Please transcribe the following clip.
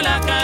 la calle.